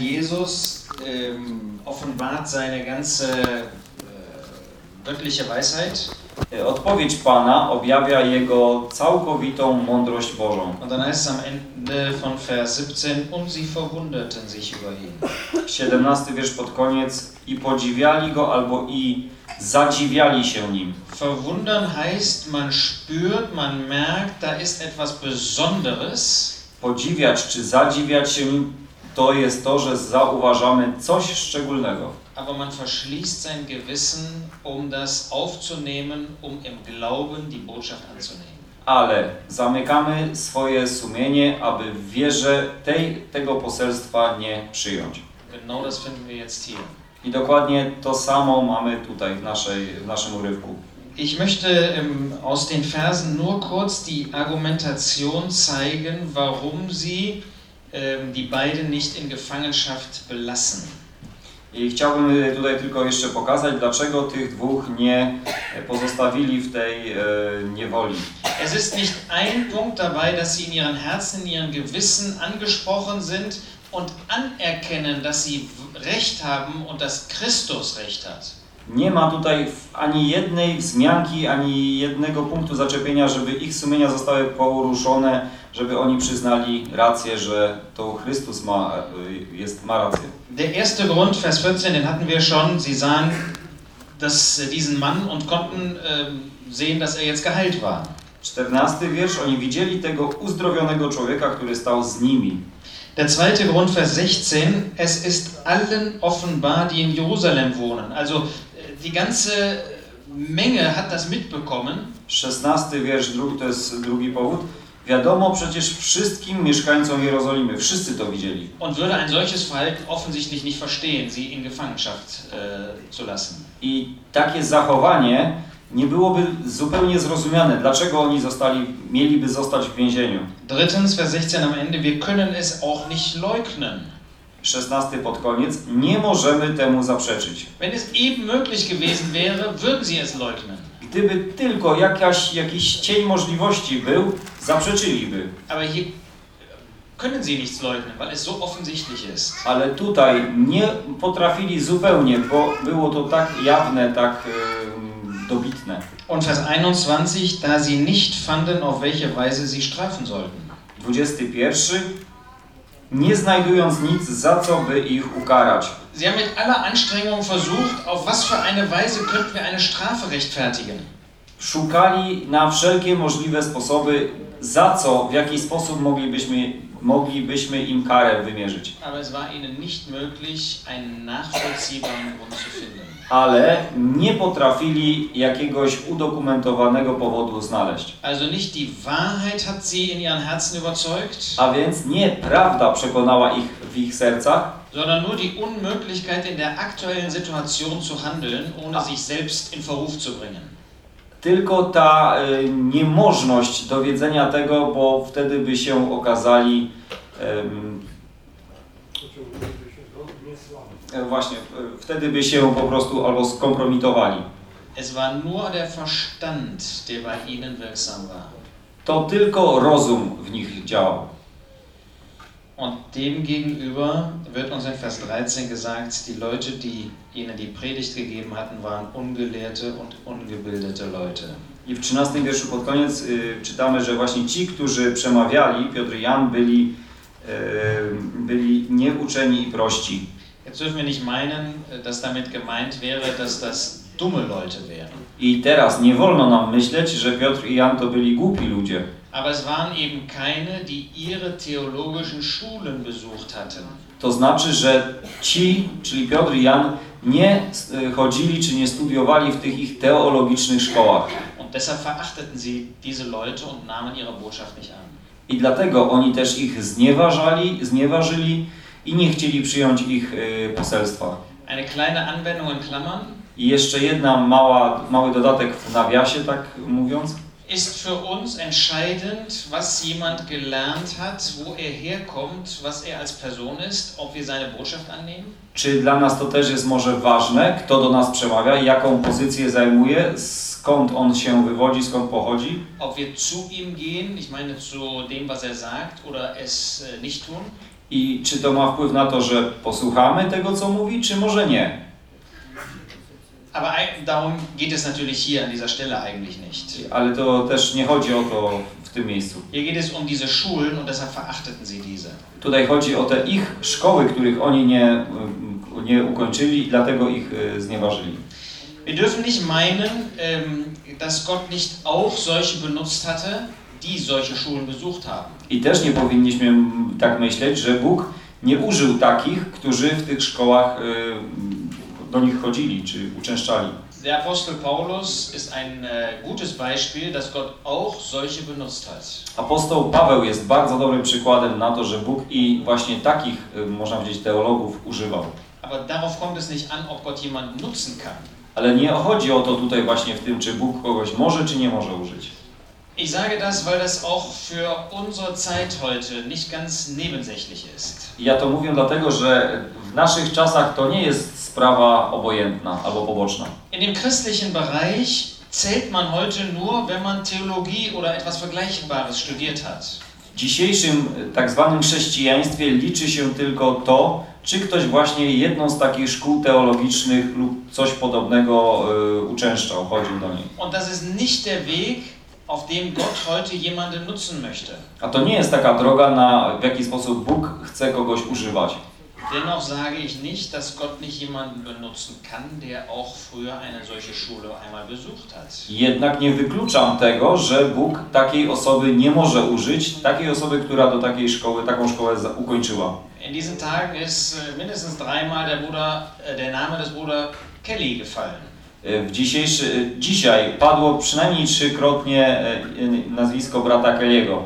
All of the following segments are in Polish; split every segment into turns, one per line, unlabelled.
Jesus ähm, offenbart seine ganze äh, göttliche Weisheit.
E, Odpowiedź Pana objawia Jego całkowitą mądrość Bożą.
Und dann heißt es am Ende von Vers 17, und sie verwunderten sich über ihn.
17 wiersz pod koniec. I podziwiali Go albo i zadziwiali się Nim.
Verwundern heißt, man spürt, man merkt, da ist etwas Besonderes.
Podziwiać czy zadziwiać się Nim to jest to, że zauważamy coś szczególnego.
Aber man verschließt sein Gewissen, um das aufzunehmen, um im Glauben die Botschaft anzunehmen.
Ale zamykamy swoje sumienie, aby w wierze tej, tego poselstwa nie przyjąć.
Genau das finden wir jetzt hier.
I dokładnie to samo mamy tutaj w, naszej, w naszym urywku.
Ich möchte ähm, aus den Versen nur kurz die Argumentation zeigen, warum sie die beiden nicht in Gefangenschaft belassen.
I chciałbym y, tutaj tylko jeszcze pokazać, dlaczego tych dwóch nie pozostawili w tej e, niewoli.
Es ist nicht ein Punkt dabei, dass sie in ihren Herzen, in ihren Gewissen angesprochen sind und anerkennen, dass sie Recht haben und dass Christus Recht hat.
Nie ma tutaj ani jednej wzmianki, ani jednego punktu zaczepienia, żeby ich sumienia zostały poruszone, żeby oni przyznali rację, że to Chrystus ma, jest, ma rację.
Der erste Grund, Vers 14, den hatten wir schon. Sie sahen das, diesen Mann und konnten ähm, sehen, dass er jetzt geheilt war.
14 wiersz, oni widzieli tego uzdrowionego człowieka, który stał z nimi.
Der zweite Grund, Vers 16, es ist allen offenbar, die in Jerusalem wohnen. Also äh, die ganze Menge hat das mitbekommen.
16 wiersz, drugi, to jest drugi powód. Wiadomo przecież wszystkim mieszkańcom Jerozolimy, wszyscy to widzieli.
und würde ein solches Verhalten offensichtlich nicht verstehen, sie in Gefangenschaft äh, zu lassen.
I takie zachowanie nie byłoby zupełnie zrozumiane, dlaczego oni zostali, mieliby zostać w więzieniu.
Drittens, Vers 16 am Ende, wir können es auch nicht leugnen.
16 pod koniec. Nie możemy temu zaprzeczyć.
Wenn es eben möglich gewesen wäre, würden sie es leugnen.
Gdyby tylko jakaś, jakiś cień możliwości był, zaprzeczyliby.
Aber hier können sie nichts leugnen, weil es so offensichtlich ist.
Ale tutaj nie potrafili zupełnie, bo było to tak jawne, tak em, dobitne.
Und Vers 21, da sie nicht fanden, auf welche Weise sie strafen sollten.
21. Nie znajdując nic, za co by ich ukarać.
Sie haben mit aller Anstrengung versucht, auf was für eine Weise könnten wir eine Strafe rechtfertigen.
Szukali na wszelkie możliwe sposoby, za co, w jaki sposób moglibyśmy, moglibyśmy im karę wymierzyć.
Aber es war ihnen nicht möglich, einen nachvollziehbaren Grund zu finden.
Ale nie potrafili jakiegoś udokumentowanego powodu znaleźć.
Also nicht die Wahrheit hat sie in ihren Herzen überzeugt,
A więc nie prawda przekonała ich w ich sercach,
sondern nur die Unmöglichkeit in der aktuellen Situation zu handeln, ohne sich selbst in Verruf zu bringen.
tylko ta y, niemożność dowiedzenia tego, bo wtedy by się okazali e, właśnie, e, wtedy by się po prostu albo skompromitowali.
Es war nur der Verstand, der bei ihnen wirksam war.
To tylko rozum w nich działał.
Und wird uns in Vers 13 gesagt, die Leute, die ihnen die Predigt gegeben hatten, waren ungelehrte und ungebildete Leute.
I w 13 wierszu pod koniec y, czytamy, że właśnie ci, którzy przemawiali, Piotr i Jan, byli, y, byli nieuczeni i prości.
Jetzt dürfen wir nicht meinen, dass damit gemeint wäre, dass das dumme Leute wären.
I teraz nie wolno nam myśleć, że Piotr i Jan to byli głupi ludzie.
Aber es waren eben keine, die ihre theologischen Schulen besucht hatten.
To znaczy, że ci, czyli Piotr i Jan, nie y, chodzili czy nie studiowali w tych ich teologicznych szkołach.
Und deshalb verachteten sie diese Leute und nahmen ihre Botschaft nicht an.
I dlatego oni też ich znieważali, znieważyli i nie chcieli przyjąć ich y, poselstwa.
Eine kleine Anwendung in Klammern.
I jeszcze jedna mała, mały dodatek w nawiasie, tak mówiąc.
Ist für uns entscheidend, was jemand gelernt hat, wo er herkommt, was er als Person ist, ob wir seine Botschaft annehmen?
Czy dla nas to też jest może ważne, kto do nas przemawia, jaką pozycję zajmuje, skąd on się wywodzi, skąd pochodzi?
Ob wir zu ihm gehen, ich meine zu dem, was er sagt, oder es äh, nicht tun?
I czy to ma wpływ na to, że posłuchamy tego, co mówi, czy może nie?
Aber darum geht es natürlich hier an dieser Stelle eigentlich nicht.
Ale to też nie chodzi o to w tym miejscu.
Hier geht es um diese Schulen und deshalb verachteten sie diese.
Tutaj chodzi o te ich szkoły, których oni nie, y, nie ukończyli i dlatego ich y, znieważyli.
Wir dürfen nicht meinen, ähm, dass Gott nicht auch solche benutzt hatte, die solche Schulen besucht haben.
I też nie powinniśmy tak myśleć, że Bóg nie użył takich, którzy w tych szkołach y, do nich chodzili czy uczęszczali.
Der Apostel Paulus ist ein äh, gutes Beispiel, dass Gott auch solche benutzt hat.
Apostoł Paweł jest bardzo dobrym przykładem na to, że Bóg i właśnie takich, y, można powiedzieć, teologów używał.
Aber darauf kommt es nicht an, ob Gott jemanden nutzen kann.
Ale nie chodzi o to tutaj właśnie w tym, czy Bóg kogoś może, czy nie może użyć.
Ich sage das, weil das auch für unsere Zeit heute nicht ganz nebensächlich ist.
Ja to mówię dlatego, że w naszych czasach to nie jest sprawa obojętna albo poboczna.
In dem christlichen Bereich zählt man heute nur, wenn man Theologie oder etwas Vergleichbares studiert hat.
W dzisiejszym y, tak zwanym chrześcijaństwie liczy się tylko to, czy ktoś właśnie jedną z takich szkół teologicznych lub coś podobnego y, uczęszczał, chodził do niej.
Und das ist nicht der Weg, auf dem Gott heute jemanden nutzen möchte.
A to nie jest taka droga, na, w jaki sposób Bóg chce kogoś używać.
Dennoch sage ich nicht, dass Gott nicht jemanden benutzen kann, der auch früher eine solche Schule einmal besucht hat.
Jednak nie wykluczam tego, że Bóg takiej osoby nie może użyć, takiej osoby, która do takiej szkoły, taką szkołę ukończyła.
In diesen Tagen ist äh, mindestens dreimal der, Bruder, äh, der Name des Bruder Kelly gefallen.
Y, W dzisiejszy, y, dzisiaj padło przynajmniej trzykrotnie y, nazwisko brata Kelly'ego.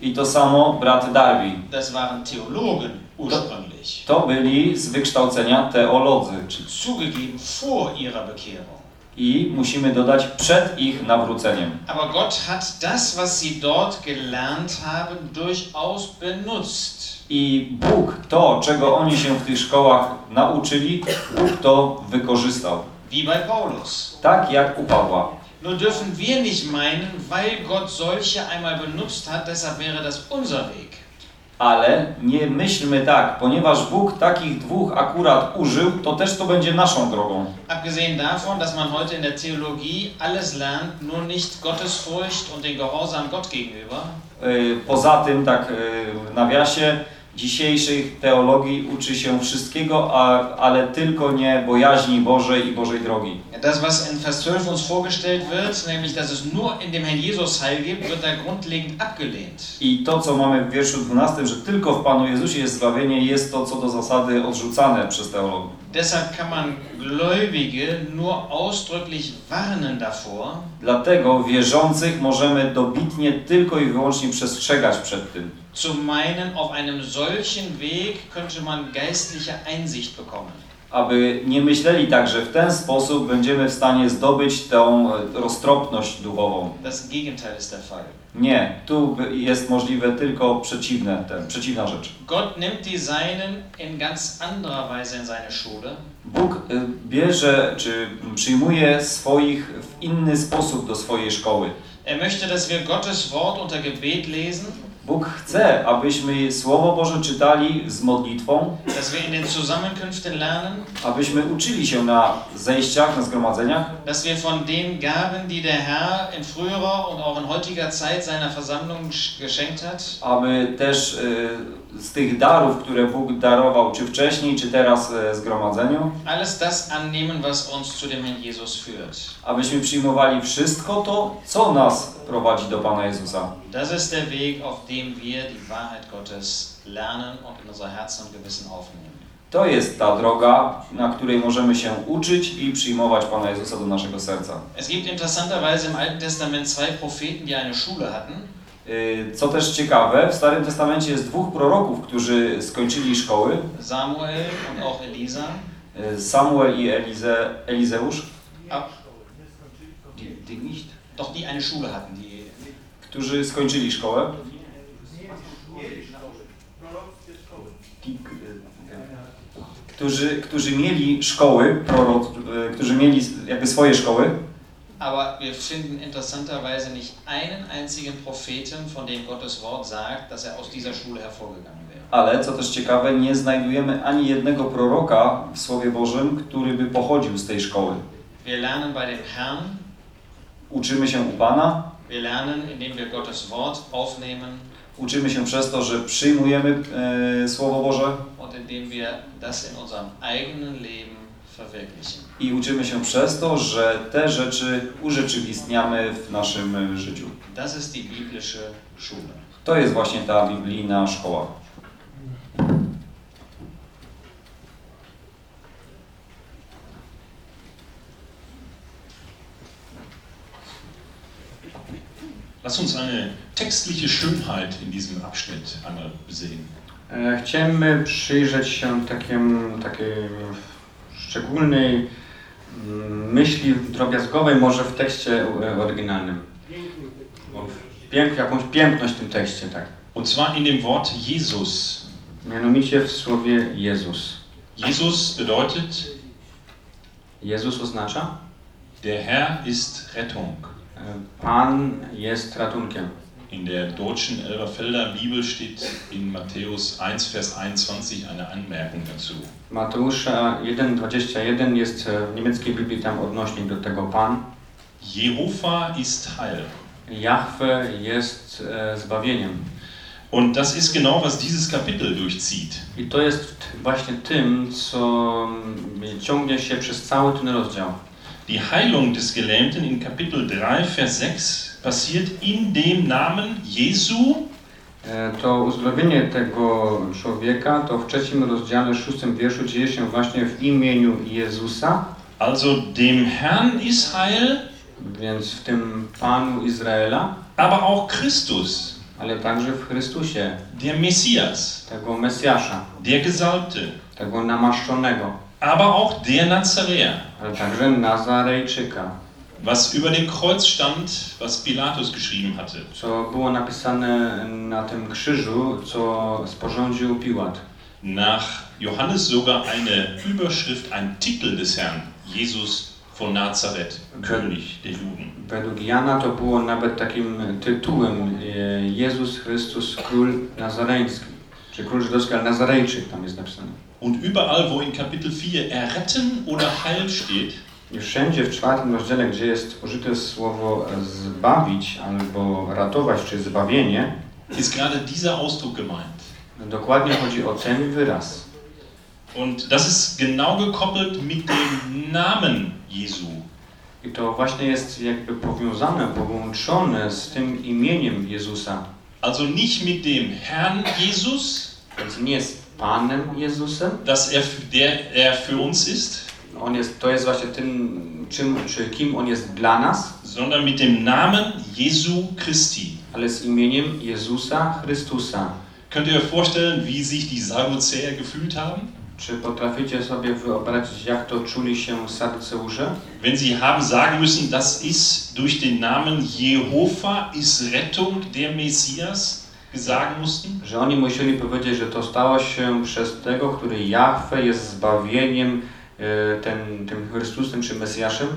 I to samo brat Darby.
Das waren Theologen ursprünglich.
To byli z wykształcenia teolodzy.
Zugegeben vor ihrer Bekehrung.
I musimy dodać przed ich nawróceniem.
Aber Gott hat das, was sie dort gelernt haben, durchaus benutzt.
I Bóg to, czego oni się w tych szkołach nauczyli, Bóg to wykorzystał.
Wie bei Paulus.
Tak jak u Pawła.
Nur dürfen wir nicht meinen, weil Gott solche einmal benutzt hat, deshalb wäre das unser Weg.
Ale nie myślmy tak, ponieważ Bóg takich dwóch akurat użył, to też to będzie naszą drogą.
Abgesehen davon, dass man heute in der Theologie alles lernt, nur nicht Gottesfurcht und den Gehorsam Gott gegenüber,
Yy, Poza tym, tak yy, w nawiasie, dzisiejszych teologii uczy się wszystkiego, a, ale tylko nie bojaźni Bożej i Bożej drogi.
Das, was in Vers 12 uns vorgestellt wird, nämlich dass es nur in dem Herrn Jesus Heil gibt, wird da grundlegend abgelehnt.
I to, co mamy w wierszu 12, że tylko w Panu Jezusie jest zbawienie, jest to co do zasady odrzucane przez teologów.
Deshalb kann man Gläubige nur ausdrücklich warnen davor,
Dlatego wierzących możemy dobitnie tylko i wyłącznie przestrzegać przed tym.
Zu meinen, auf einem solchen Weg könnte man geistliche Einsicht bekommen.
Aby nie myśleli tak, że w ten sposób będziemy w stanie zdobyć tą e, roztropność duchową.
Das Gegenteil ist der Fall.
Nie, tu jest możliwe tylko przeciwne, ten, przeciwna rzecz.
Gott nimmt die Seinen in ganz anderer Weise in seine Schule.
Bóg y, bierze czy przyjmuje swoich w inny sposób do swojej szkoły.
Er möchte, dass wir Gottes Wort unter Gebet lesen,
Bóg chce, abyśmy Słowo Boże czytali z modlitwą,
dass wir in den Zusammenkünften lernen,
abyśmy uczyli się na zejściach, na zgromadzeniach,
dass wir von den Gaben, die der Herr in früherer und auch in heutiger Zeit seiner Versammlung sch- geschenkt hat,
aby też y, z tych darów, które Bóg darował, czy wcześniej, czy teraz y, zgromadzeniu,
alles das annehmen, was uns zu dem Herrn Jesus führt.
abyśmy przyjmowali wszystko to, co nas prowadzi do Pana Jezusa.
Das ist der Weg, auf dem wir die Wahrheit Gottes lernen und in unser Herzen und Gewissen aufnehmen.
To jest ta droga, na której możemy się uczyć i przyjmować Pana Jezusa do naszego serca.
Es gibt interessanterweise im Alten Testament zwei Propheten, die eine Schule hatten.
Y, Co też ciekawe, w Starym Testamencie jest dwóch proroków, którzy skończyli szkoły,
Samuel und auch Elisa.
y, Samuel i Elize, Elizeusz, die, die nicht,
doch die eine Schule hatten. Die,
którzy skończyli szkołę. Y, Którzy, którzy mieli szkoły, prorok, y, którzy mieli jakby swoje szkoły.
Aber wir finden interessanterweise nicht einen einzigen Propheten, von dem Gottes Wort sagt, dass er aus dieser Schule hervorgegangen wäre.
Ale co też ciekawe, nie znajdujemy ani jednego proroka w Słowie Bożym, który by pochodził z tej szkoły.
Wir lernen bei dem Herrn,
Uczymy się u Pana,
wir lernen, indem wir Gottes Wort aufnehmen
uczymy się przez to, że przyjmujemy e, Słowo Boże
und indem wir das in unserem eigenen Leben.
I uczymy się przez to, że te rzeczy urzeczywistniamy w naszym e, życiu.
Das ist die biblische Schule.
To jest właśnie ta biblijna szkoła.
Lass uns eine textliche Schönheit in diesem Abschnitt einmal sehen.
E, Chcemy przyjrzeć się takim, takiej szczególnej mm, myśli drobiazgowej może w tekście e, oryginalnym. Pięk, jakąś piękność w tym tekście, tak.
Und zwar in dem Wort Jesus.
Mianowicie w słowie Jezus.
Jesus bedeutet,
Jezus oznacza
der Herr ist Rettung.
e, Pan jest ratunkiem.
In der deutschen Elberfelder Bibel steht in Matthäus 1, Vers 21 eine Anmerkung dazu.
Mateusza 1,21 jest e, w niemieckiej Biblii tam odnośnik do tego Pan.
Jehova ist Heil.
Jahwe jest e, zbawieniem.
Und das ist genau, was dieses Kapitel durchzieht.
I to jest właśnie tym, co ciągnie się przez cały ten rozdział.
Die Heilung des Gelähmten in Kapitel 3, Vers 6 passiert in dem Namen Jesu.
E, To uzdrowienie tego człowieka to w trzecim rozdziale, szóstym wierszu dzieje się właśnie w imieniu Jezusa,
Also dem Herrn ist Heil,
więc w tym Panu Izraela,
aber auch Christus,
ale także w Chrystusie,
der Messias,
tego Mesjasza,
der Gesalbte,
tego namaszczonego,
aber auch der Nazaräer,
także Nazarejczyka,
was über dem Kreuz stand, was Pilatus geschrieben hatte.
co było napisane na tym krzyżu, co sporządził Piłat.
Nach Johannes sogar eine Überschrift, ein Titel des Herrn, Jesus von Nazareth, König der Juden.
Według Jana to było nawet takim tytułem e, Jezus Chrystus Król Nazareński, czy Król Żydowski, ale Nazarejczyk tam jest napisane.
Und überall, wo in Kapitel 4 erretten oder heil steht,
wszędzie w czwartym rozdziale, gdzie jest użyte słowo zbawić albo ratować, czy zbawienie,
ist gerade dieser Ausdruck gemeint.
dokładnie chodzi o ten wyraz.
Und das ist genau gekoppelt mit dem Namen Jesu.
I to właśnie jest jakby powiązane, połączone z tym imieniem Jezusa.
Also nicht mit dem Herrn Jesus,
Więc nie z Panem Jezusem,
dass er, der er für uns ist,
on jest, to jest właśnie tym, czym, czy kim on jest dla nas,
sondern mit dem Namen Jesu Christi.
ale z imieniem Jezusa Chrystusa.
Könnt ihr euch vorstellen, wie sich die Sadduzäer gefühlt haben?
Czy potraficie sobie wyobrazić, jak to czuli się Saduceusze?
Wenn sie haben sagen müssen, das ist durch den Namen Jehova ist Rettung der Messias, sagen mussten?
Że oni musieli powiedzieć, że to stało się przez tego, który Jahwe jest zbawieniem, e, ten, tym Chrystusem czy Mesjaszem.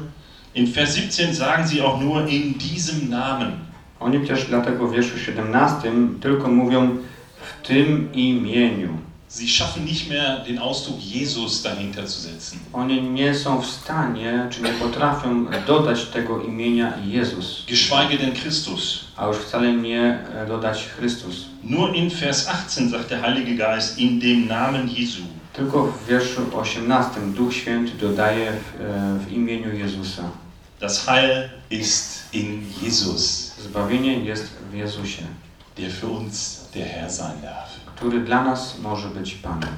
In Vers 17 sagen sie auch nur in diesem Namen.
Oni też dlatego w wierszu 17 tylko mówią w tym imieniu.
Sie schaffen nicht mehr den Ausdruck Jesus dahinter zu setzen.
Oni nie są w stanie, czy nie potrafią dodać tego imienia Jezus,
Geschweige denn Christus.
a już wcale nie e, dodać Chrystus.
Nur in Vers 18 sagt der Heilige Geist in dem Namen Jesu.
Tylko w wierszu 18 Duch Święty dodaje w, e, w imieniu Jezusa.
Das Heil ist in Jesus,
Zbawienie jest w Jezusie,
der für uns der Herr sein darf.
Który dla nas może być Panem.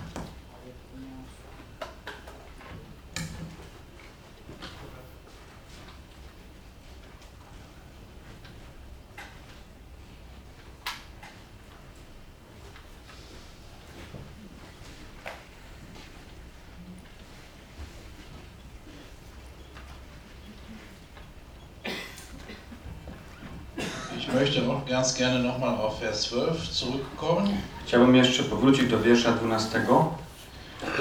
Ich möchte auch ganz gerne nochmal auf Vers 12 zurückkommen.
Chciałbym jeszcze powrócić do wiersza 12.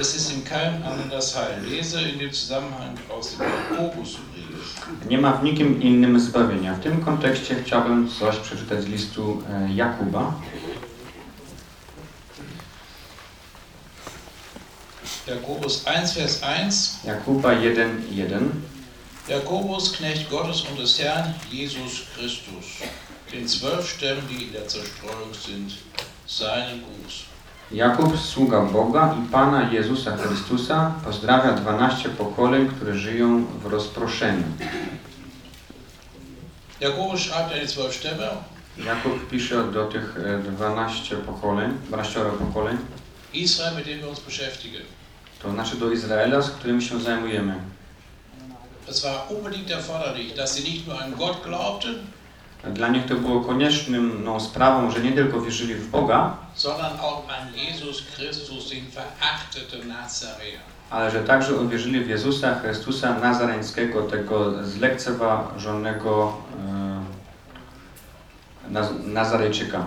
Es ist in keinem anderen das Heil. Lese in dem Zusammenhang aus dem Jakobusbrief.
Nie ma w nikim innym zbawienia. W tym kontekście chciałbym coś przeczytać z listu e, Jakuba.
Jakobus 1, Vers 1.
Jakuba 1:1.
Jakobus, Knecht Gottes und des Herrn Jesus Christus, den zwölf Stämmen, die in der Zerstreuung sind, seinen Gruß.
Jakub, sługa Boga i Pana Jezusa Chrystusa, pozdrawia 12 pokoleń, które żyją w rozproszeniu.
Jakobus schreibt an die zwölf Stämme,
Jakub pisze do tych e, 12 pokoleń, 12 pokoleń,
Israel, mit dem wir uns beschäftigen.
to znaczy do Izraela, z którym się zajmujemy.
Es war unbedingt erforderlich, dass sie nicht nur an Gott glaubten,
Dla nich to było konieczną no, sprawą, że nie tylko wierzyli w Boga, ale że także uwierzyli w Jezusa Chrystusa Nazareńskiego, tego zlekceważonego e, Naz Nazarejczyka.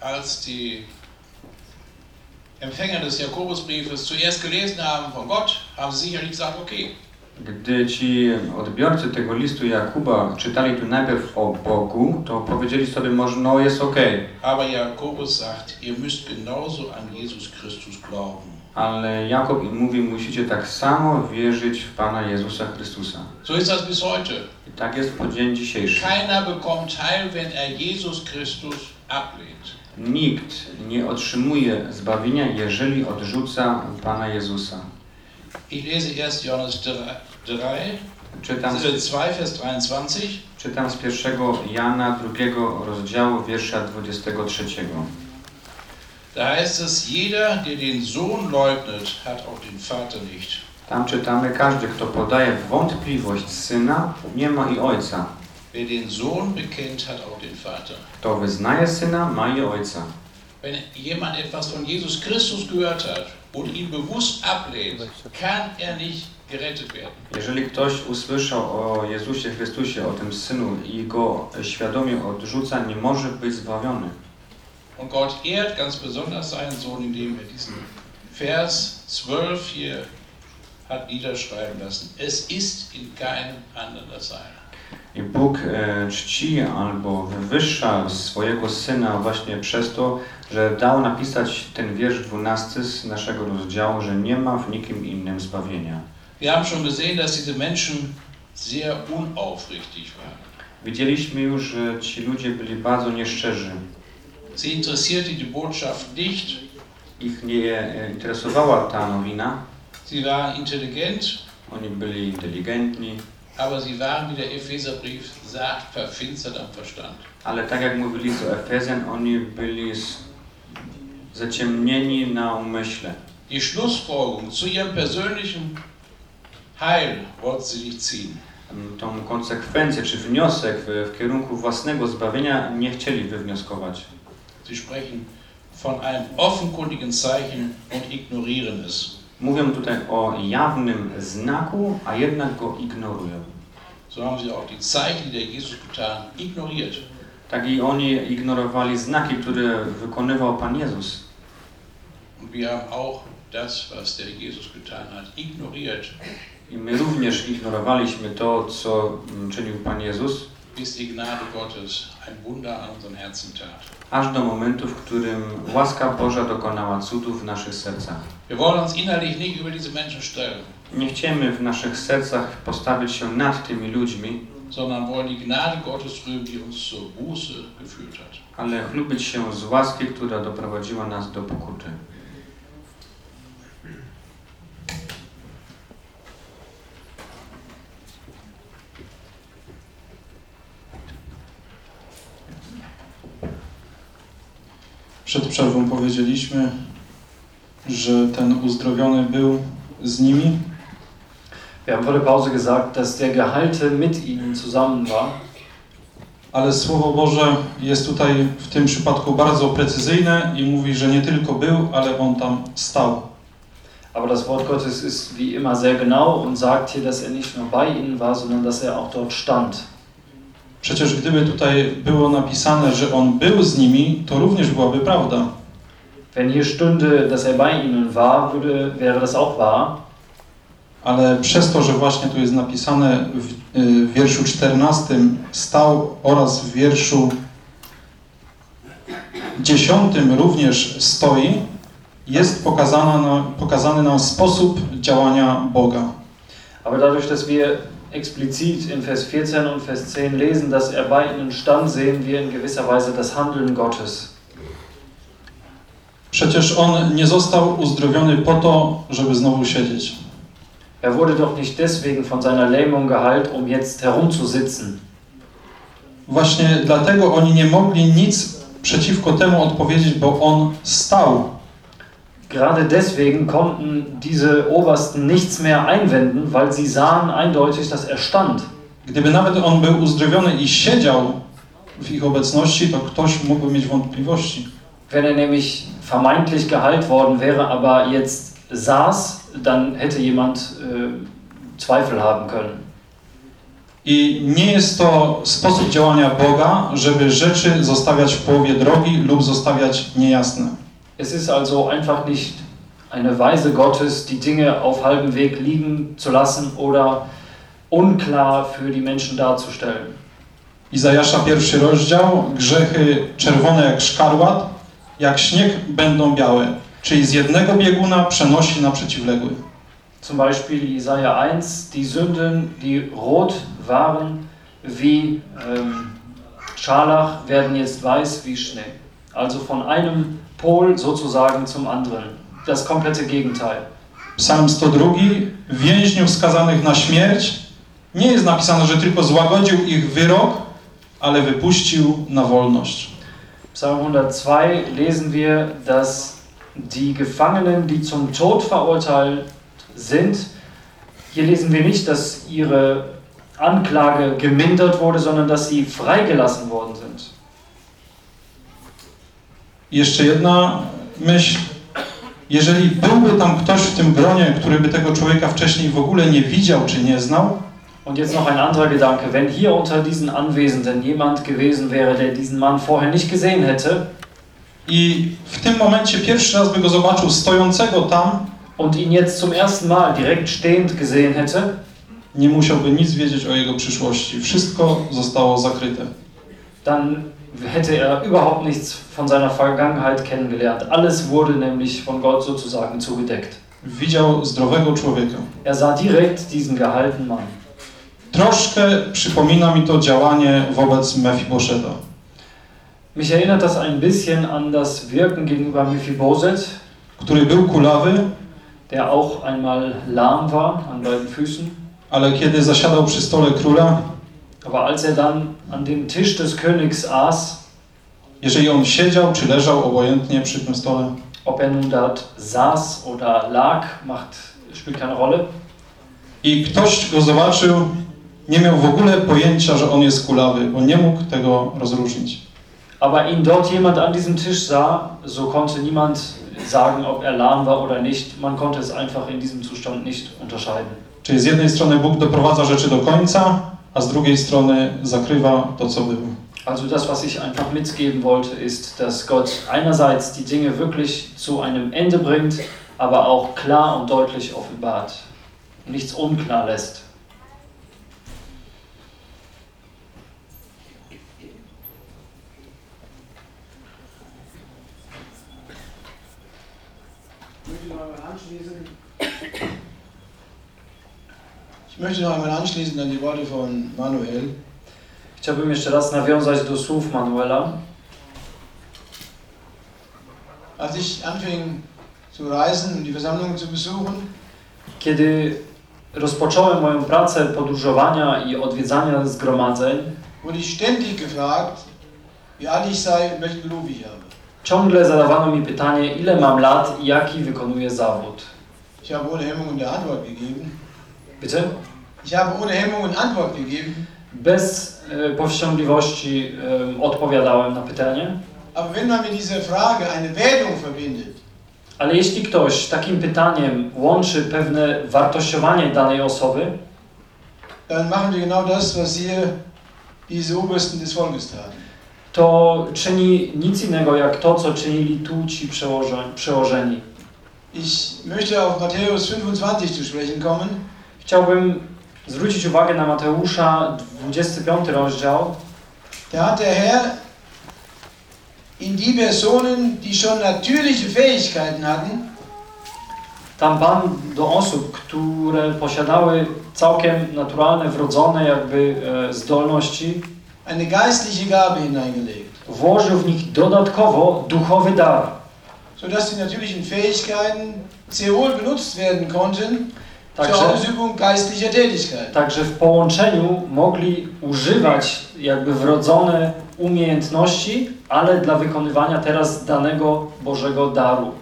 Als die Empfänger des Jakobusbriefes zuerst gelesen haben von Gott, haben sie sicherlich gesagt, okay,
Gdy ci odbiorcy tego listu Jakuba czytali tu najpierw o Bogu, to powiedzieli sobie może, no jest okej,
aber Jakobus sagt, ihr müsst genauso an Jesus Christus glauben.
ale Jakub im mówi, musicie tak samo wierzyć w Pana Jezusa Chrystusa.
So ist das bis heute.
I tak jest po dzień dzisiejszy.
Keiner bekommt Teil, wenn er Jesus Christus ablehnt.
Nikt nie otrzymuje zbawienia, jeżeli odrzuca Pana Jezusa.
Ich lese 1. Johannes 3, 3
Czytam,
äh, 2, Vers 23.
czytam z pierwszego Jana drugiego rozdziału, wiersza 23.
Da heißt es, jeder, der den Sohn leugnet, hat auch den Vater nicht.
Tam czytamy, każdy, kto podaje wątpliwość Syna, nie ma i Ojca.
Wer den Sohn bekennt, hat auch den Vater.
Kto wyznaje Syna, ma i Ojca.
Wenn jemand etwas von Jesus Christus gehört hat und ihn bewusst ablehnt, kann er nicht gerettet werden.
Jeżeli ktoś usłyszał o Jezusie Chrystusie, o tym Synu i go świadomie odrzuca, nie może być zbawiony.
Und Gott ehrt ganz besonders seinen Sohn, indem er diesen Vers 12 hier hat niederschreiben lassen. Es ist in keinem anderen das Heil.
I Bóg e, czci albo wywyższa swojego Syna właśnie przez to, że dał napisać ten wiersz 12 z naszego rozdziału, że nie ma w nikim innym zbawienia. Widzieliśmy już, że ci ludzie byli bardzo nieszczerzy.
Sie interessierte die Botschaft nicht.
Ich nie e, interesowała ta nowina.
Sie waren intelligent,
Oni byli inteligentni,
aber sie waren, wie der Epheserbrief sagt, verfinstert am Verstand.
ale tak jak mówili o Efezjan, oni byli zaciemnieni na umyśle.
Die Schlussfolgerung zu ihrem persönlichen Heil wollten sie nicht ziehen.
Tą konsekwencję czy wniosek w, w kierunku własnego zbawienia nie chcieli wywnioskować.
Sie sprechen von einem offenkundigen Zeichen und ignorieren es.
Mówią tutaj o jawnym znaku, a jednak go ignorują.
So haben sie auch die Zeichen, die der Jesus getan, ignoriert.
Tak i oni ignorowali znaki, które wykonywał Pan Jezus.
Und wir haben auch das, was der Jesus getan hat, ignoriert,
I my również ignorowaliśmy to, co czynił Pan Jezus,
bis die Gnade Gottes ein Wunder an unseren Herzen tat.
aż do momentu, w którym łaska Boża dokonała cudów w naszych sercach.
Wir wollen uns innerlich nicht über diese Menschen stellen,
Nie chcemy w naszych sercach postawić się nad tymi ludźmi,
sondern wollen die Gnade Gottes rühmen, die uns zur Buße geführt hat.
ale chlubić się z łaski, która doprowadziła nas do pokuty.
Przed przerwą powiedzieliśmy, że ten uzdrowiony był z nimi,
Wir haben vor der Pause gesagt, dass der Geheilte mit ihnen zusammen war.
ale Słowo Boże jest tutaj w tym przypadku bardzo precyzyjne i mówi, że nie tylko był, ale on tam stał.
Aber das Wort Gottes ist wie immer sehr genau und sagt hier, dass er nicht nur bei ihnen war, sondern dass er auch dort stand.
Przecież gdyby tutaj było napisane, że on był z nimi, to również byłaby prawda.
Wenn hier stünde, dass er bei ihnen war, würde, wäre das auch wahr.
Ale przez to, że właśnie tu jest napisane w, y, w wierszu 14 stał oraz w wierszu 10 również stoi, jest pokazana na, pokazany nam sposób działania Boga.
Aber dadurch, dass wir explizit in Vers 14 und Vers 10 lesen, dass er bei ihnen stand, sehen wir in gewisser Weise das Handeln Gottes.
Przecież on nie został uzdrowiony po to, żeby znowu siedzieć.
Er wurde doch nicht deswegen von seiner Lähmung geheilt, um jetzt herumzusitzen.
Właśnie dlatego oni nie mogli nic przeciwko temu odpowiedzieć, bo on stał.
Gerade deswegen konnten diese Obersten nichts mehr einwenden, weil sie sahen eindeutig, dass er stand.
Gdyby nawet on był uzdrowiony i siedział w ich obecności, to ktoś mógłby mieć wątpliwości.
Wenn er nämlich vermeintlich geheilt worden wäre, aber jetzt saß, dann hätte jemand äh, Zweifel haben können.
I nie jest to sposób działania Boga, żeby rzeczy zostawiać w połowie drogi lub zostawiać niejasne.
Es ist also einfach nicht eine Weise Gottes, die Dinge auf halbem Weg liegen zu lassen oder unklar für die Menschen darzustellen.
Izajasza pierwszy rozdział, grzechy czerwone jak szkarłat, jak śnieg będą białe, czyli z jednego bieguna przenosi na przeciwległy.
Zum Beispiel Jesaja 1, die Sünden, die rot waren wie ähm, Scharlach, werden jetzt weiß wie Schnee. Also von einem Pol sozusagen zum anderen. Das komplette Gegenteil.
Psalm 102, więźniów skazanych na śmierć, nie jest napisane, że tylko złagodził ich wyrok, ale wypuścił na wolność.
Psalm 102 lesen wir, dass die Gefangenen, die zum Tod verurteilt sind, hier lesen wir nicht, dass ihre Anklage gemindert wurde, sondern dass sie freigelassen worden sind.
Jeszcze jedna myśl. Jeżeli byłby tam ktoś w tym gronie, który by tego człowieka wcześniej w ogóle nie widział czy nie znał,
Und jetzt noch ein anderer Gedanke. Wenn hier unter diesen Anwesenden jemand gewesen wäre, der diesen Mann vorher nicht gesehen hätte
i w tym momencie pierwszy raz by go zobaczył stojącego tam,
und ihn jetzt zum ersten Mal direkt stehend gesehen hätte,
nie musiałby nic wiedzieć o jego przyszłości. Wszystko zostało zakryte.
dann hätte er überhaupt nichts von seiner Vergangenheit kennengelernt. Alles wurde nämlich von Gott sozusagen zugedeckt.
Widział zdrowego człowieka.
Er sah direkt diesen geheilten Mann.
Troszkę przypomina mi to działanie wobec Mefiboszeta.
Mich erinnert das ein bisschen an das Wirken gegenüber Mephibosheth,
który był kulawy,
der auch einmal lahm war an beiden Füßen.
ale kiedy zasiadał przy stole króla,
Aber als er dann an dem Tisch des Königs aß,
jeżeli on siedział czy leżał obojętnie przy tym stole,
ob er nun dort saß oder lag, macht, spielt keine Rolle.
i ktoś go zobaczył, nie miał w ogóle pojęcia, że on jest kulawy, bo nie mógł tego rozróżnić.
Aber ihn dort jemand an diesem Tisch sah, so konnte niemand sagen, ob er lahm war oder nicht. Man konnte es einfach in diesem Zustand nicht unterscheiden.
Czyli z jednej strony Bóg doprowadza rzeczy do końca, a z drugiej strony zakrywa to, co było.
Also das, was ich einfach mitgeben wollte, ist, dass Gott einerseits die Dinge wirklich zu einem Ende bringt, aber auch klar und deutlich offenbart. Nichts unklar lässt.
Ich möchte noch einmal anschließen an die Worte von Manuel.
Chciałbym jeszcze raz nawiązać do słów Manuela.
Als ich anfing zu reisen und die Versammlungen zu besuchen,
Kiedy rozpocząłem moją pracę podróżowania i odwiedzania zgromadzeń,
wurde ich ständig gefragt, wie alt ich sei und welchen Beruf ich habe.
ciągle zadawano mi pytanie, ile mam lat i jaki wykonuję zawód.
Ich habe ohne Hemmungen der Antwort gegeben.
Bitte?
Ich habe ohne Hemmungen Antwort gegeben,
Bez e, powściągliwości e, odpowiadałem na pytanie.
aber wenn man mit dieser Frage eine Wertung verbindet,
Ale jeśli ktoś takim pytaniem łączy pewne wartościowanie danej osoby,
dann machen wir genau das, was hier diese Obersten des Volkes taten.
to czyni nic innego jak to, co czynili tu ci przełoże, przełożeni.
Ich möchte auf Matthäus 25 zu sprechen kommen.
Chciałbym zwrócić uwagę na Mateusza 25 rozdział.
Da hat der Herr in die Personen, die schon natürliche Fähigkeiten hatten,
Tam Pan do osób, które posiadały całkiem naturalne, wrodzone jakby e, zdolności,
eine geistliche Gabe hineingelegt,
włożył w nich dodatkowo duchowy dar,
sodass die natürlichen Fähigkeiten sehr wohl benutzt werden konnten
Także, także w połączeniu mogli używać jakby wrodzone umiejętności, ale dla wykonywania teraz danego Bożego daru.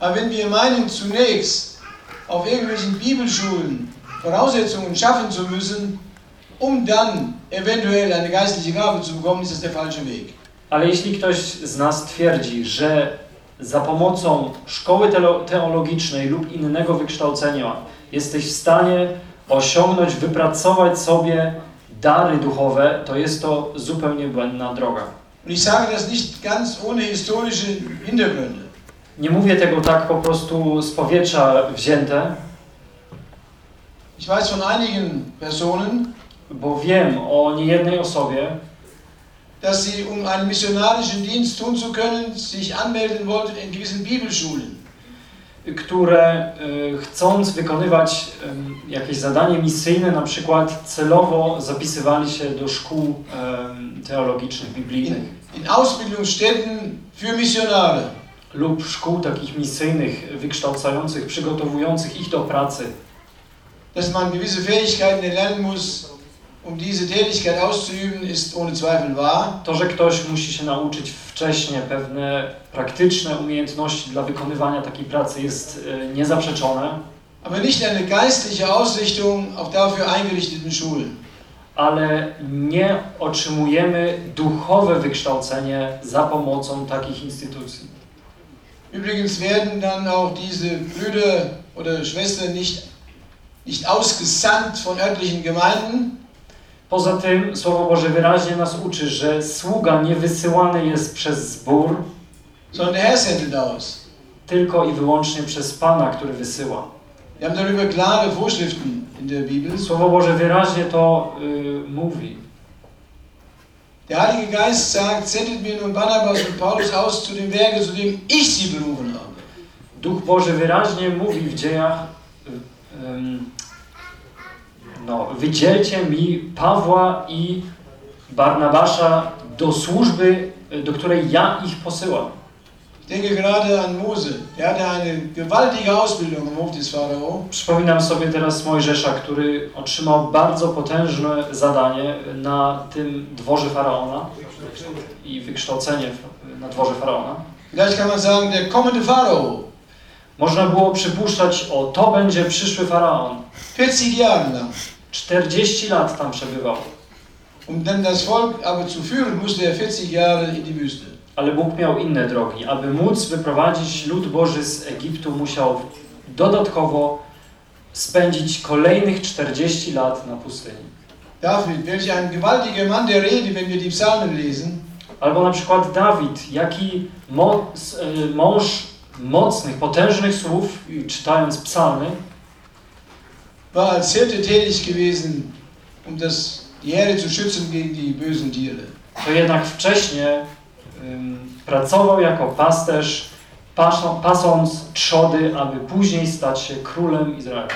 Aber wenn wir meinen, zunächst auf irgendwelchen Bibelschulen Voraussetzungen schaffen zu müssen, um dann eventuell eine geistliche Gabe zu bekommen, ist das der falsche Weg.
Ale jeśli ktoś z nas twierdzi, że za pomocą szkoły teologicznej lub innego wykształcenia jesteś w stanie osiągnąć, wypracować sobie dary duchowe, to jest to zupełnie błędna droga. Nie mówię tego tak po prostu z powietrza wzięte,
Ich weiß von einigen Personen,
bo wiem o niejednej osobie,
dass sie, um einen missionarischen Dienst tun zu können, sich anmelden wollten in gewissen Bibelschulen.
Które y, chcąc wykonywać jakieś zadanie misyjne, na przykład celowo zapisywali się do szkół teologicznych, biblijnych
In, in Ausbildungsstätten für Missionare.
lub szkół takich misyjnych, wykształcających, przygotowujących ich do pracy.
Dass man gewisse Fähigkeiten erlernen muss, um diese Tätigkeit auszuüben, ist ohne Zweifel wahr.
To, że ktoś musi się nauczyć wcześniej pewne praktyczne umiejętności dla wykonywania takiej pracy jest e, niezaprzeczone,
Aber nicht eine geistliche Ausrichtung auf dafür eingerichteten Schulen.
ale nie otrzymujemy duchowe wykształcenie za pomocą takich instytucji.
Übrigens werden dann auch diese Brüder oder Schwestern nicht, nicht ausgesandt von örtlichen Gemeinden,
Poza tym Słowo Boże wyraźnie nas uczy, że sługa nie wysyłany jest przez zbór,
sondern der Herr sendet aus.
tylko i wyłącznie przez Pana, który wysyła.
Wir haben darüber klare Vorschriften in der Bibel.
Słowo Boże wyraźnie to y, mówi.
Der Heilige Geist sagt, sendet mir nun Barnabas und Paulus aus zu dem Werke, zu dem ich sie berufen habe.
Duch Boży wyraźnie mówi w dziejach y, no, wydzielcie mi Pawła i Barnabasza do służby, do której ja ich posyłam.
Denke gerade an Mose. Der hatte eine gewaltige Ausbildung am Hof des Pharao.
Przypominam sobie teraz Mojżesza, który otrzymał bardzo potężne zadanie na tym dworze Faraona i wykształcenie na dworze Faraona.
Vielleicht kann man sagen, der kommende Pharao.
Można było przypuszczać, o to będzie przyszły Faraon.
40 Jahre lang.
40 lat tam przebywał,
Um dann das Volk aber zu führen, musste er 40 Jahre in die Wüste.
ale Bóg miał inne drogi. Aby móc wyprowadzić lud Boży z Egiptu, musiał dodatkowo spędzić kolejnych 40 lat na pustyni.
David, welch ein gewaltiger Mann der Rede, wenn wir die Psalmen lesen.
Albo na przykład Dawid, jaki mo y, mąż mocnych, potężnych słów, y, czytając psalmy,
war als Hirte tätig gewesen, um das, die Herde zu schützen gegen die bösen Tiere.
to jednak wcześniej ym, pracował jako pasterz, pasą, pasąc trzody, aby później stać się królem Izraela.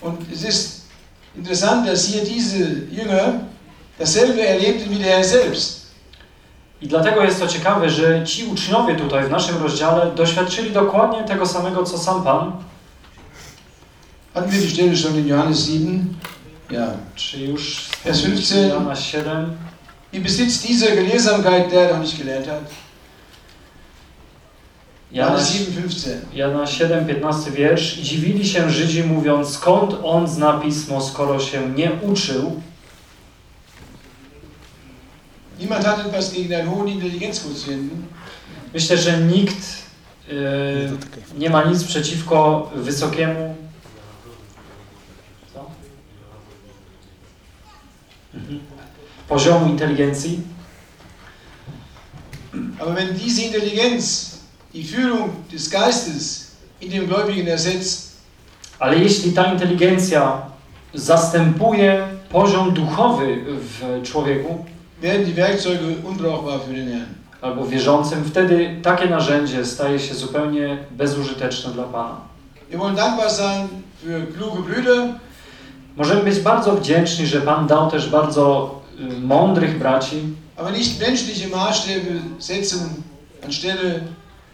Und es ist interessant, dass hier diese Jünger dasselbe erlebten wie der Herr selbst.
I dlatego jest to ciekawe, że ci uczniowie tutaj w naszym rozdziale doświadczyli dokładnie tego samego, co sam Pan.
Hatten wir die Stelle schon in Johannes 7? Ja.
Czy już
Vers 15.
Jana 7,
Wie besitzt dieser Gelehrsamkeit, der noch nicht gelernt hat?
Jana,
Johannes 7, 15.
Jana 7, 15 wiersz. Dziwili się Żydzi mówiąc, skąd on zna pismo, skoro się nie uczył.
Niemand hat etwas gegen einen hohen Intelligenzquotienten.
Myślę, że nikt y, nie ma nic przeciwko wysokiemu co? Mhm. Poziomu inteligencji,
Aber wenn diese Intelligenz die Fühlung des Geistes in dem Gläubigen ersetzt,
Ale jeśli ta inteligencja zastępuje poziom duchowy w człowieku
werden die Werkzeuge unbrauchbar für den Herrn.
albo wierzącym, wtedy takie narzędzie staje się zupełnie bezużyteczne dla Pana.
Wir wollen dankbar sein für kluge Brüder,
Możemy być bardzo wdzięczni, że Pan dał też bardzo y, mądrych braci,
aber nicht menschliche Maßstäbe setzen anstelle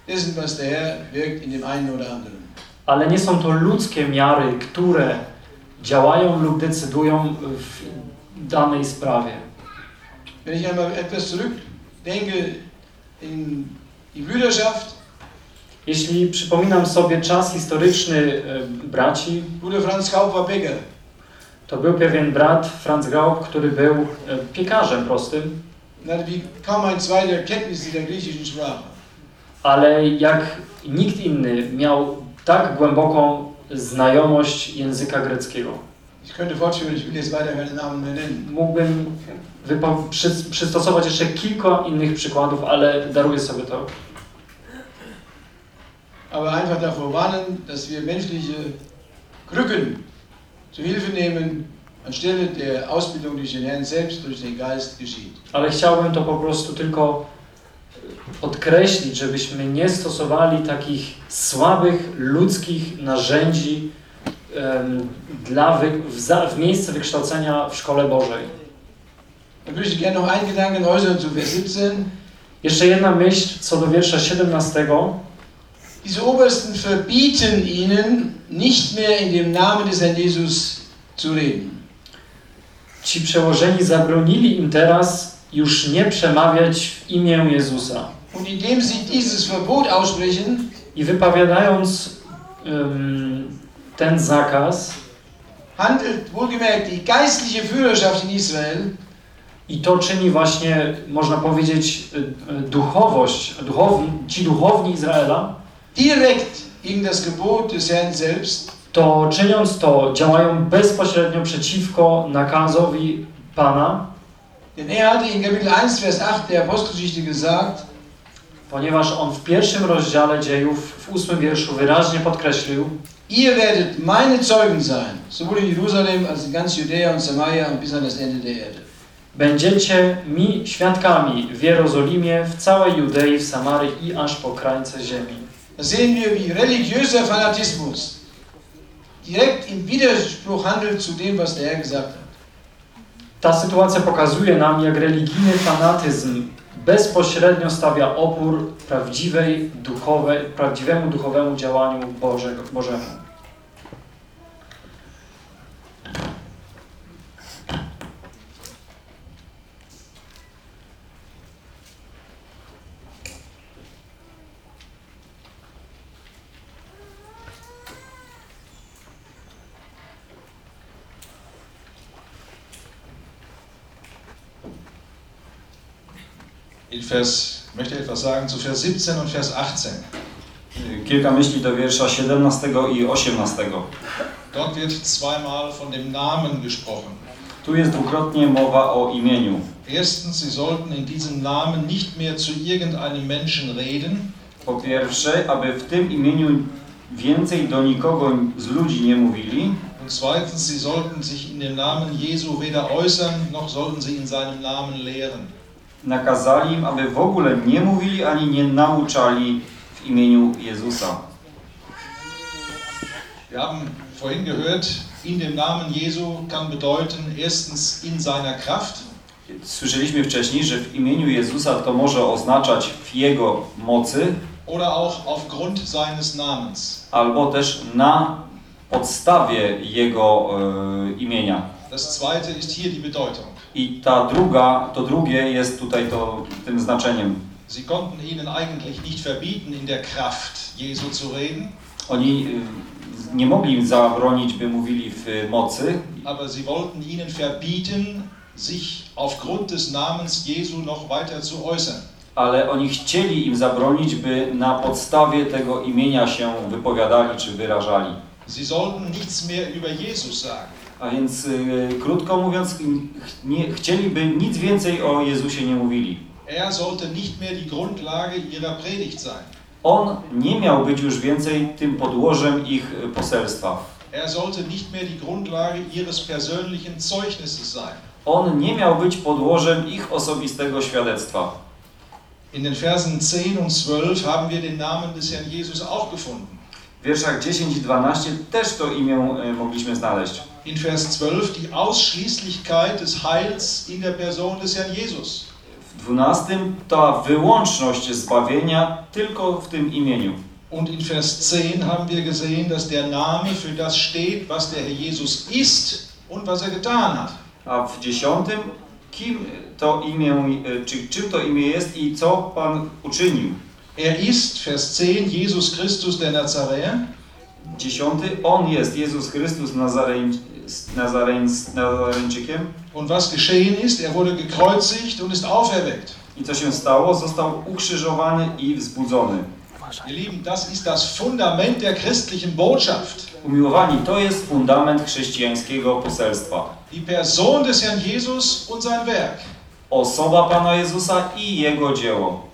dessen, was der Herr wirkt in dem einen oder anderen.
ale nie są to ludzkie miary, które działają lub decydują w danej sprawie.
Wenn ich einmal etwas zurückdenke in die Brüderschaft,
Jeśli przypominam sobie czas historyczny y, braci,
Bruder Franz Kaup war Bäcker.
To był pewien brat, Franz Graub, który był y, piekarzem prostym, ale jak nikt inny miał tak głęboką znajomość języka greckiego. Mógłbym przy, przystosować jeszcze kilka innych przykładów, ale daruję sobie to.
Aber einfach davor warnen, dass wir menschliche Krücken zu Hilfe nehmen, anstelle der Ausbildung Herrn selbst, durch den Geist geschieht.
Ale chciałbym to po prostu tylko podkreślić, żebyśmy nie stosowali takich słabych ludzkich narzędzi em, dla wy, w, za, w miejsce wykształcenia w szkole Bożej.
Ich möchte gerne noch einen Gedanken äußern zu Vers 17.
Jeszcze jedna myśl co do wiersza 17.
Diese Obersten verbieten ihnen, nicht mehr in dem Namen des Herrn Jesus zu reden.
Ci przełożeni zabronili im teraz już nie przemawiać w imię Jezusa.
Und indem sie dieses Verbot aussprechen,
I wypowiadając em, ten zakaz,
handelt wohlgemerkt die geistliche Führerschaft in Israel
i to czyni właśnie, można powiedzieć, y, y, duchowość, duchowni, ci duchowni Izraela,
direkt gegen das Gebot des Herrn selbst
to czyniąc to, działają bezpośrednio przeciwko nakazowi Pana,
Denn er hatte in Kapitel 1, Vers 8 der Apostelgeschichte gesagt,
ponieważ on w pierwszym rozdziale dziejów, w ósmym wierszu wyraźnie podkreślił,
ihr werdet meine Zeugen sein, sowohl in Jerusalem als in ganz Judäa und Samaria und bis an das Ende der Erde.
będziecie mi świadkami w Jerozolimie, w całej Judei, w Samarii i aż po krańce ziemi.
Sehen wir, wie religiöser Fanatismus direkt im Widerspruch handelt zu dem, was der Herr gesagt hat.
Ta sytuacja pokazuje nam, jak religijny fanatyzm bezpośrednio stawia opór prawdziwej, duchowej, prawdziwemu duchowemu działaniu Bożego, Bożemu.
In Vers, ich möchte etwas sagen zu Vers 17 und Vers 18.
Kilka myśli do wiersza 17 i 18.
Dort wird zweimal von dem Namen gesprochen.
Tu jest dwukrotnie mowa o imieniu.
Erstens, sie sollten in diesem Namen nicht mehr zu irgendeinem Menschen reden.
Po pierwsze, aby w tym imieniu więcej do nikogo z ludzi nie mówili.
Und zweitens, sie sollten sich in dem Namen Jesu weder äußern, noch sollten sie in seinem Namen lehren.
Nakazali im, aby w ogóle nie mówili ani nie nauczali w imieniu Jezusa.
Wir haben vorhin gehört, in dem Namen Jesu kann bedeuten, erstens in seiner Kraft,
Słyszeliśmy wcześniej, że w imieniu Jezusa to może oznaczać w Jego mocy,
oder auch aufgrund seines Namens.
albo też na podstawie Jego e, imienia.
Das zweite ist hier die Bedeutung.
I ta druga, to drugie jest tutaj to, tym znaczeniem.
Sie konnten ihnen eigentlich nicht verbieten, in der Kraft Jesu zu reden,
Oni y, nie mogli im zabronić, by mówili w mocy,
aber sie wollten ihnen verbieten, sich aufgrund des Namens Jesu noch weiter zu äußern.
ale oni chcieli im zabronić, by na podstawie tego imienia się wypowiadali czy wyrażali.
Sie sollten nichts mehr über Jesus sagen.
A więc y, krótko mówiąc, nie, chcieliby nic więcej o Jezusie nie mówili.
Er sollte nicht mehr die Grundlage ihrer Predigt sein.
On nie miał być już więcej tym podłożem ich e, poselstwa.
Er sollte nicht mehr die Grundlage ihres persönlichen Zeugnisses sein.
On nie miał być podłożem ich osobistego świadectwa.
In den Versen 10 und 12 haben wir den Namen des Herrn Jesus auch gefunden.
W wierszach 10 i 12 też to imię e, mogliśmy znaleźć.
In Vers 12 die Ausschließlichkeit des Heils in der Person des Herrn Jesus.
W 12 ta wyłączność zbawienia tylko w tym imieniu.
Und in Vers 10 haben wir gesehen, dass der Name für das steht, was der Herr Jesus ist und was er getan hat.
A w 10 kim to imię, e, czy czym to imię jest i co Pan uczynił.
Er ist, Vers 10, Jesus Christus der Nazaräer.
Dziesiąty, On jest Jezus Chrystus Nazareńs, Nazareńczykiem.
Und was geschehen ist, er wurde gekreuzigt und ist auferweckt.
I co się stało? Został ukrzyżowany i wzbudzony.
Ihr Lieben, das ist das Fundament der christlichen Botschaft.
Umiłowani, to jest fundament chrześcijańskiego poselstwa.
Die Person des Herrn Jesus und sein Werk.
Osoba Pana Jezusa i Jego dzieło.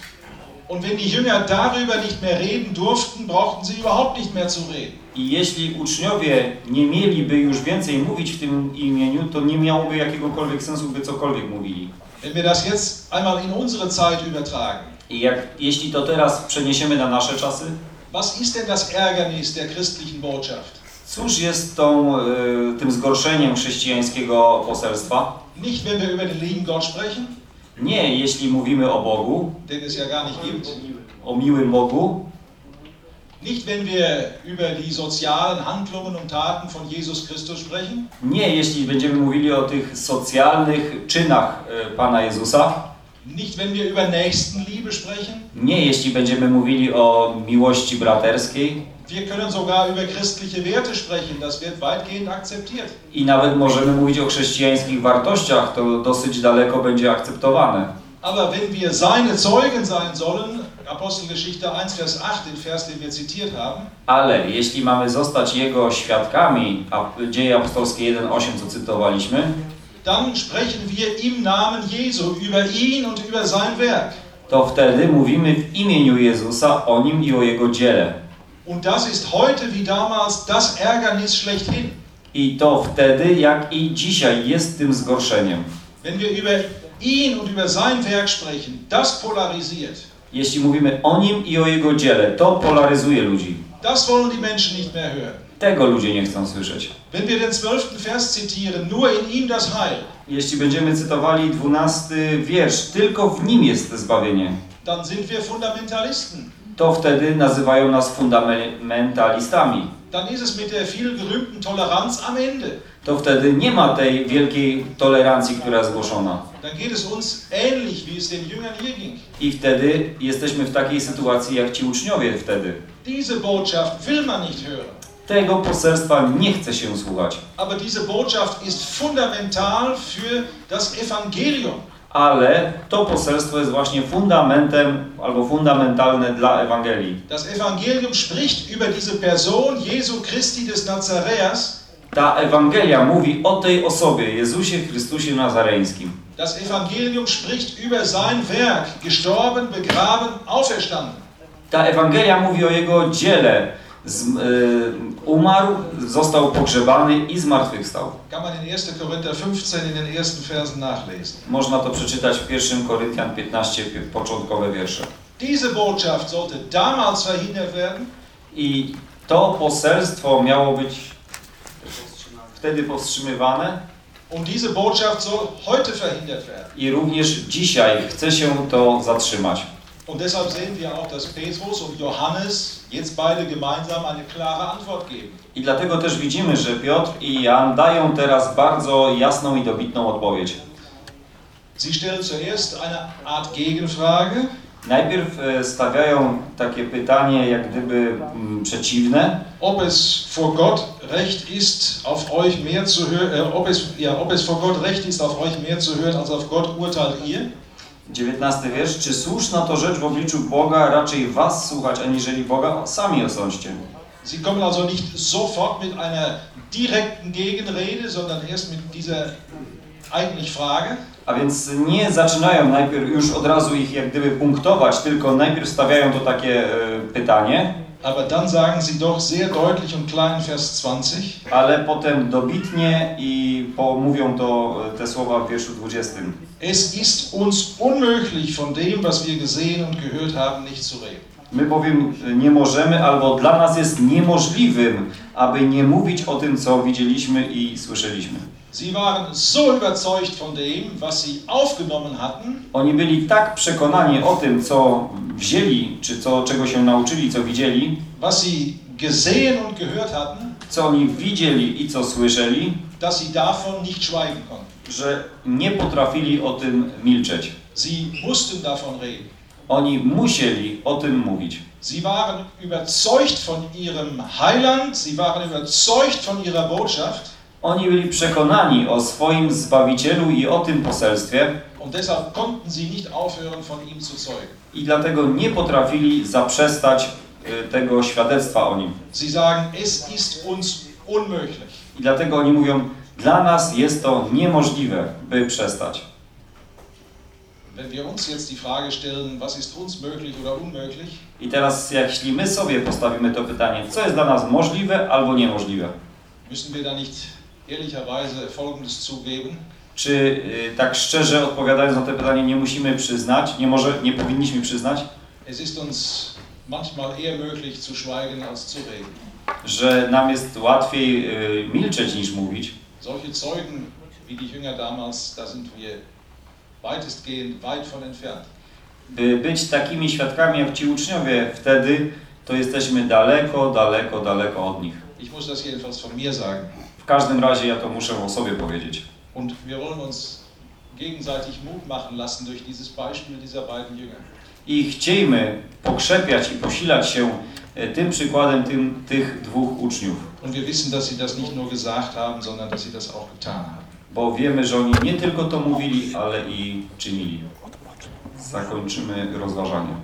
Und wenn die Jünger darüber nicht mehr reden durften, brauchten sie überhaupt nicht mehr zu reden.
I jeśli uczniowie nie mieliby już więcej mówić w tym imieniu, to nie miałoby jakiegokolwiek sensu, by cokolwiek mówili.
Wenn wir das jetzt einmal in unsere Zeit übertragen,
I jak, jeśli to teraz przeniesiemy na nasze czasy,
was ist denn das Ärgernis der christlichen Botschaft?
cóż jest tą, y, tym zgorszeniem chrześcijańskiego poselstwa?
Nicht, wenn wir über den lieben Gott sprechen,
Nie, jeśli mówimy o Bogu,
den es ja gar nicht gibt.
o miłym Bogu,
Nicht, wenn wir über die sozialen Handlungen und Taten von Jesus Christus sprechen.
nie jeśli będziemy mówili o tych socjalnych czynach y, Pana Jezusa,
Nicht, wenn wir über Nächstenliebe sprechen.
nie jeśli będziemy mówili o miłości braterskiej
Wir können sogar über christliche Werte sprechen. Das wird weitgehend akzeptiert.
i nawet możemy mówić o chrześcijańskich wartościach, to dosyć daleko będzie akceptowane.
Aber wenn wir seine Zeugen sein sollen, Apostelgeschichte 1, Vers 8, den Vers, den wir zitiert haben,
Ale jeśli mamy zostać Jego świadkami, Dzieje Apostolskie 1.8, co cytowaliśmy,
dann sprechen wir im Namen Jesu über ihn und über sein Werk.
to wtedy mówimy w imieniu Jezusa o Nim i o Jego dziele.
Und das ist heute wie damals das Ärgernis schlechthin.
I to wtedy, jak i dzisiaj, jest tym zgorszeniem.
Wenn wir über ihn und über sein Werk sprechen, das polarisiert.
Jeśli mówimy o Nim i o Jego dziele, to polaryzuje ludzi.
Das wollen die Menschen nicht mehr hören.
Tego ludzie nie chcą słyszeć.
Wenn wir den zwölften Vers zitieren, nur in ihm das Heil,
Jeśli będziemy cytowali 12 wiersz, tylko w Nim jest zbawienie,
dann sind wir Fundamentalisten.
to wtedy nazywają nas fundamentalistami.
Dann ist es mit der viel gerühmten Toleranz am Ende.
To wtedy nie ma tej wielkiej tolerancji, która jest głoszona.
Dann geht es uns ähnlich, wie es den Jüngern hier ging.
I wtedy jesteśmy w takiej sytuacji jak ci uczniowie wtedy. Tego poselstwa nie chce się słuchać. Ale to poselstwo jest właśnie fundamentem albo fundamentalne dla Ewangelii.
Das Evangelium spricht über diese Person Jesu Christi des Nazaräers.
Ta Ewangelia mówi o tej osobie, Jezusie Chrystusie Nazareńskim.
Das Evangelium spricht über sein Werk, gestorben, begraben, auferstanden.
Ta Ewangelia mówi o Jego dziele. Z, y, umarł, został pogrzebany i zmartwychwstał.
Kann man in 1. Korinther 15 in den ersten Versen nachlesen.
Można to przeczytać w 1 Koryntian 15, pi- początkowe wiersze.
Diese Botschaft sollte damals verhindert werden
I to poselstwo miało być wtedy powstrzymywane
und diese Botschaft soll heute verhindert werden.
i również dzisiaj chce się to zatrzymać.
Und deshalb sehen wir auch, dass Petrus und Johannes jetzt beide gemeinsam eine klare Antwort geben.
I dlatego też widzimy, że Piotr i Jan dają teraz bardzo jasną i dobitną odpowiedź.
Sie stellen zuerst eine Art Gegenfrage.
Najpierw e, stawiają takie pytanie, jak gdyby mm, przeciwne,
ob es vor Gott recht ist, auf euch mehr zu hören, äh, ob, es, ja, ob es vor Gott recht ist, auf euch mehr zu hören, als auf Gott urteilt ihr.
19 wiersz. Czy słuszna to rzecz w obliczu Boga raczej was słuchać, aniżeli Boga? Sami osądźcie.
Sie kommen also nicht sofort mit einer direkten Gegenrede, sondern erst mit dieser eigentlich Frage.
A więc nie zaczynają najpierw już od razu ich jak gdyby punktować, tylko najpierw stawiają to takie e, pytanie,
Aber dann sagen sie doch sehr deutlich und klar in Vers 20,
ale potem dobitnie i po, mówią to e, te słowa w wierszu 20.
es ist uns unmöglich, von dem, was wir gesehen und gehört haben, nicht zu reden.
My bowiem nie możemy, albo dla nas jest niemożliwym, aby nie mówić o tym, co widzieliśmy i słyszeliśmy.
Sie waren so überzeugt von dem, was sie aufgenommen hatten,
Oni byli tak przekonani o tym, co wzięli, czy co, czego się nauczyli, co widzieli,
was sie gesehen und gehört hatten,
co oni widzieli i co słyszeli,
dass sie davon nicht schweigen konnten.
że nie potrafili o tym milczeć.
Sie mussten davon reden.
Oni musieli o tym mówić.
Sie waren überzeugt von ihrem Heiland, sie waren überzeugt von ihrer Botschaft
Oni byli przekonani o swoim Zbawicielu i o tym poselstwie. I dlatego nie potrafili zaprzestać y, tego świadectwa o nim. I dlatego oni mówią, dla nas jest to niemożliwe, by przestać. I teraz, jeśli my sobie postawimy to pytanie, co jest dla nas możliwe albo niemożliwe,
müssen wir da nicht ehrlicherweise Folgendes zugeben.
czy y, tak szczerze odpowiadając na to pytanie, nie musimy przyznać, nie może, nie powinniśmy przyznać,
Es ist uns manchmal eher möglich zu schweigen als zu reden.
że nam jest łatwiej y, milczeć niż mówić?
Solche Zeugen wie die Jünger damals, da sind wir weitestgehend weit von entfernt.
By być takimi świadkami jak ci uczniowie wtedy, to jesteśmy daleko, daleko, daleko od nich.
Ich muss das jedenfalls von mir sagen.
W każdym razie ja to muszę o sobie powiedzieć.
Und wir wollen uns gegenseitig Mut machen lassen durch dieses Beispiel dieser beiden Jünger.
I chciejmy pokrzepiać i posilać się e, tym przykładem tym, tych dwóch uczniów,
Und wir wissen, dass sie das nicht nur gesagt haben, sondern dass sie das auch getan haben.
bo wiemy, że oni nie tylko to mówili, ale i czynili. Zakończymy rozważanie.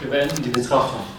Wir beenden die Betrachtung.